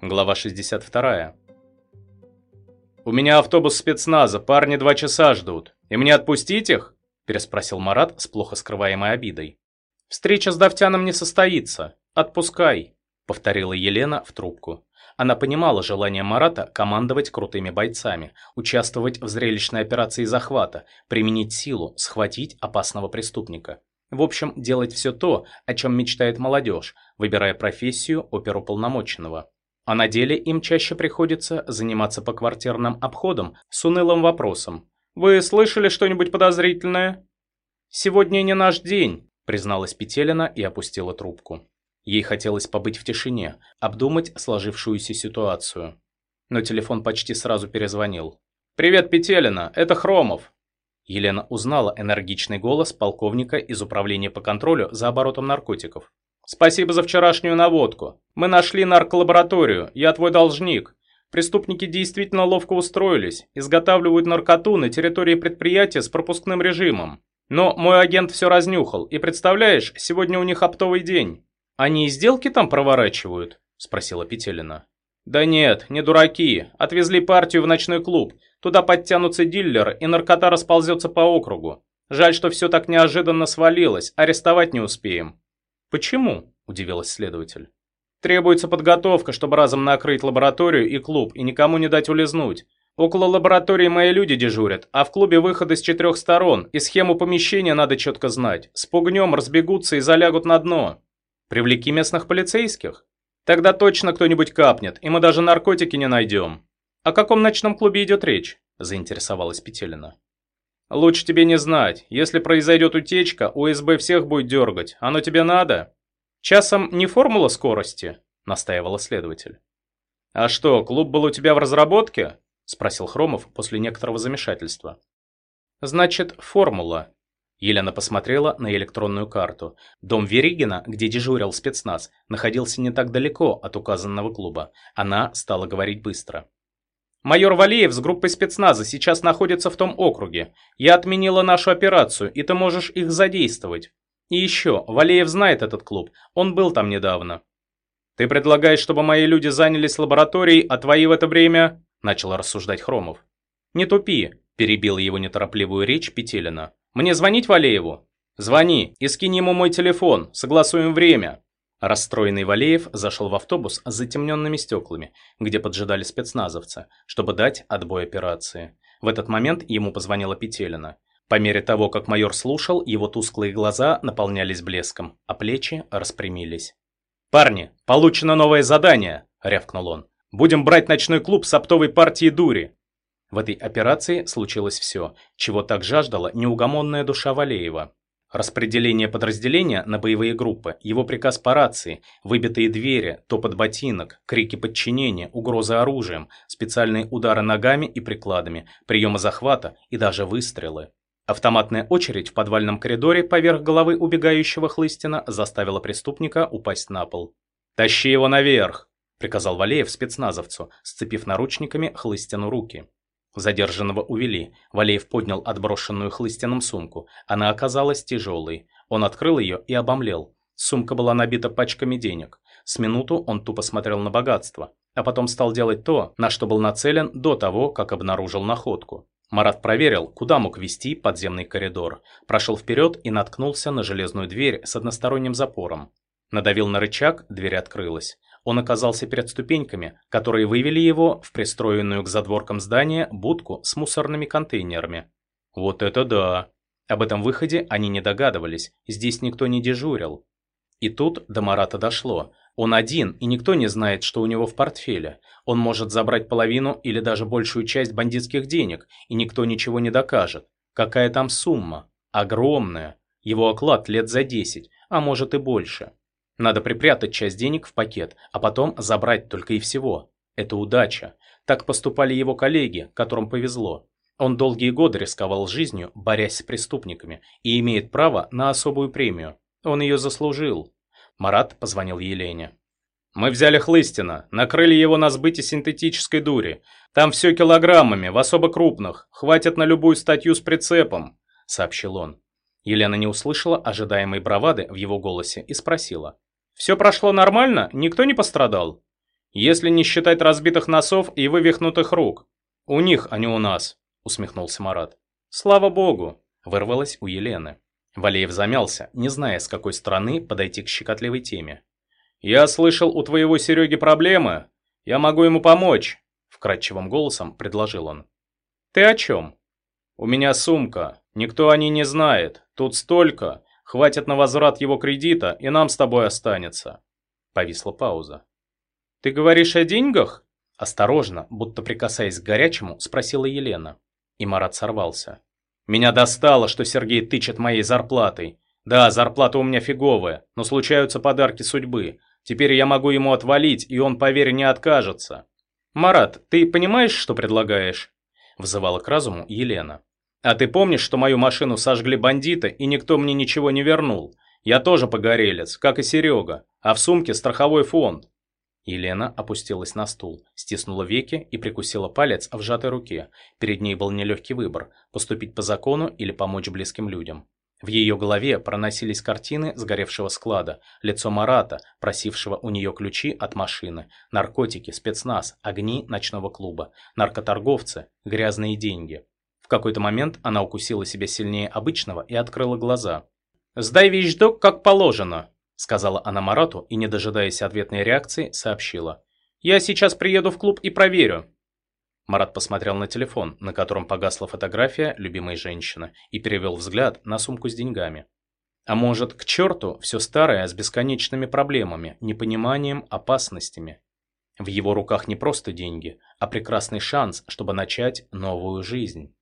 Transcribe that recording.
Глава 62. «У меня автобус спецназа, парни два часа ждут. И мне отпустить их?» переспросил Марат с плохо скрываемой обидой. «Встреча с Давтяном не состоится. Отпускай», повторила Елена в трубку. Она понимала желание Марата командовать крутыми бойцами, участвовать в зрелищной операции захвата, применить силу, схватить опасного преступника. В общем, делать все то, о чем мечтает молодежь, выбирая профессию оперуполномоченного. А на деле им чаще приходится заниматься по квартирным обходам с унылым вопросом. «Вы слышали что-нибудь подозрительное?» «Сегодня не наш день», призналась Петелина и опустила трубку. Ей хотелось побыть в тишине, обдумать сложившуюся ситуацию. Но телефон почти сразу перезвонил. «Привет, Петелина, это Хромов!» Елена узнала энергичный голос полковника из управления по контролю за оборотом наркотиков. «Спасибо за вчерашнюю наводку. Мы нашли нарколабораторию, я твой должник. Преступники действительно ловко устроились, изготавливают наркоту на территории предприятия с пропускным режимом. Но мой агент все разнюхал, и представляешь, сегодня у них оптовый день. Они и сделки там проворачивают?» – спросила Петелина. «Да нет, не дураки. Отвезли партию в ночной клуб. Туда подтянутся диллеры, и наркота расползется по округу. Жаль, что все так неожиданно свалилось, арестовать не успеем». «Почему?» – удивилась следователь. «Требуется подготовка, чтобы разом накрыть лабораторию и клуб, и никому не дать улизнуть. Около лаборатории мои люди дежурят, а в клубе выходы с четырех сторон, и схему помещения надо четко знать. Спугнем, разбегутся и залягут на дно. Привлеки местных полицейских. Тогда точно кто-нибудь капнет, и мы даже наркотики не найдем. О каком ночном клубе идет речь? Заинтересовалась Петелина. Лучше тебе не знать. Если произойдет утечка, УСБ всех будет дергать. Оно тебе надо? Часом не формула скорости? Настаивала следователь. А что, клуб был у тебя в разработке? – спросил Хромов после некоторого замешательства. «Значит, формула». Елена посмотрела на электронную карту. Дом Веригина, где дежурил спецназ, находился не так далеко от указанного клуба. Она стала говорить быстро. «Майор Валеев с группой спецназа сейчас находится в том округе. Я отменила нашу операцию, и ты можешь их задействовать. И еще, Валеев знает этот клуб, он был там недавно». «Ты предлагаешь, чтобы мои люди занялись лабораторией, а твои в это время...» начал рассуждать Хромов. «Не тупи», – перебил его неторопливую речь Петелина. «Мне звонить Валееву?» «Звони и скинь ему мой телефон, согласуем время». Расстроенный Валеев зашел в автобус с затемненными стеклами, где поджидали спецназовцы, чтобы дать отбой операции. В этот момент ему позвонила Петелина. По мере того, как майор слушал, его тусклые глаза наполнялись блеском, а плечи распрямились. «Парни, получено новое задание!» – рявкнул он. Будем брать ночной клуб с оптовой партией дури. В этой операции случилось все, чего так жаждала неугомонная душа Валеева. Распределение подразделения на боевые группы, его приказ по рации, выбитые двери, топот ботинок, крики подчинения, угрозы оружием, специальные удары ногами и прикладами, приемы захвата и даже выстрелы. Автоматная очередь в подвальном коридоре поверх головы убегающего Хлыстина заставила преступника упасть на пол. «Тащи его наверх!» приказал Валеев спецназовцу, сцепив наручниками Хлыстину руки. Задержанного увели. Валеев поднял отброшенную Хлыстином сумку. Она оказалась тяжелой. Он открыл ее и обомлел. Сумка была набита пачками денег. С минуту он тупо смотрел на богатство, а потом стал делать то, на что был нацелен до того, как обнаружил находку. Марат проверил, куда мог вести подземный коридор. Прошел вперед и наткнулся на железную дверь с односторонним запором. Надавил на рычаг, дверь открылась он оказался перед ступеньками, которые вывели его в пристроенную к задворкам здания будку с мусорными контейнерами. Вот это да! Об этом выходе они не догадывались, здесь никто не дежурил. И тут до Марата дошло. Он один, и никто не знает, что у него в портфеле. Он может забрать половину или даже большую часть бандитских денег, и никто ничего не докажет. Какая там сумма? Огромная. Его оклад лет за 10, а может и больше. Надо припрятать часть денег в пакет, а потом забрать только и всего. Это удача. Так поступали его коллеги, которым повезло. Он долгие годы рисковал жизнью, борясь с преступниками, и имеет право на особую премию. Он ее заслужил. Марат позвонил Елене. «Мы взяли Хлыстина, накрыли его на сбыте синтетической дури. Там все килограммами, в особо крупных, хватит на любую статью с прицепом», — сообщил он. Елена не услышала ожидаемой бравады в его голосе и спросила. «Все прошло нормально? Никто не пострадал?» Если не считать разбитых носов и вывихнутых рук. У них, а не у нас, усмехнулся Марат. Слава богу, вырвалось у Елены. Валеев замялся, не зная, с какой стороны подойти к щекотливой теме. «Я слышал, у твоего Сереги проблемы. Я могу ему помочь», — вкрадчивым голосом предложил он. «Ты о чем?» «У меня сумка. Никто о ней не знает. Тут столько. Хватит на возврат его кредита, и нам с тобой останется». Повисла пауза. «Ты говоришь о деньгах?» Осторожно, будто прикасаясь к горячему, спросила Елена. И Марат сорвался. «Меня достало, что Сергей тычет моей зарплатой. Да, зарплата у меня фиговая, но случаются подарки судьбы. Теперь я могу ему отвалить, и он, поверь, не откажется». «Марат, ты понимаешь, что предлагаешь?» Взывала к разуму Елена. «А ты помнишь, что мою машину сожгли бандиты, и никто мне ничего не вернул? Я тоже погорелец, как и Серега, а в сумке страховой фонд. Елена опустилась на стул, стиснула веки и прикусила палец в сжатой руке. Перед ней был нелегкий выбор – поступить по закону или помочь близким людям. В ее голове проносились картины сгоревшего склада, лицо Марата, просившего у нее ключи от машины, наркотики, спецназ, огни ночного клуба, наркоторговцы, грязные деньги. В какой-то момент она укусила себя сильнее обычного и открыла глаза. «Сдай вещдок, как положено», сказала она Марату и, не дожидаясь ответной реакции, сообщила. «Я сейчас приеду в клуб и проверю». Марат посмотрел на телефон, на котором погасла фотография любимой женщины, и перевел взгляд на сумку с деньгами. А может, к черту все старое с бесконечными проблемами, непониманием, опасностями. В его руках не просто деньги, а прекрасный шанс, чтобы начать новую жизнь.